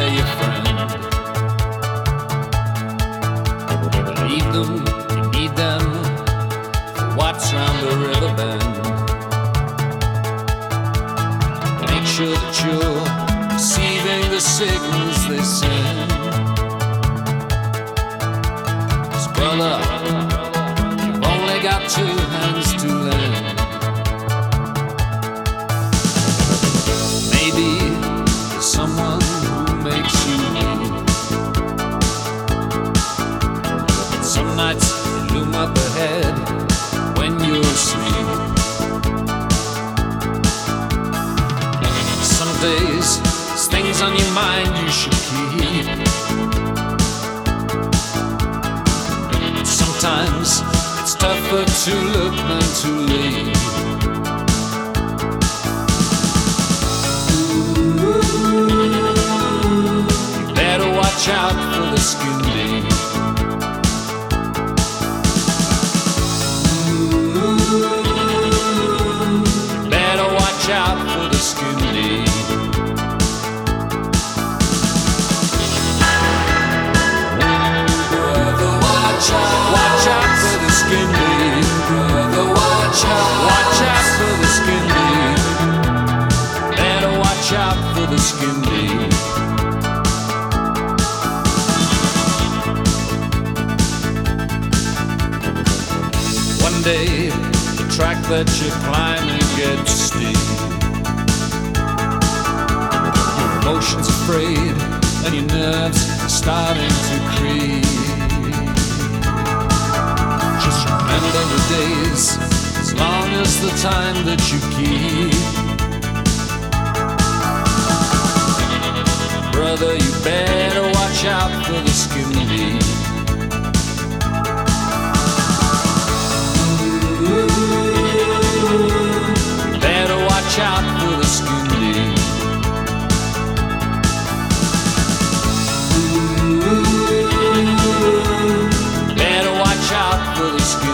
they're them, you need them round the river bend. Make sure that you're receiving the signals they send. brother, you've only got two on your mind you should keep. Sometimes it's tougher to look than to leave. Skin deep. One day, the track that you're climbing gets steep. Your emotions afraid, and your nerves are starting to creep. Just remember the days, as long as the time that you keep. brother, you better watch out for the community. Better watch out for the skinny. Better watch out for the.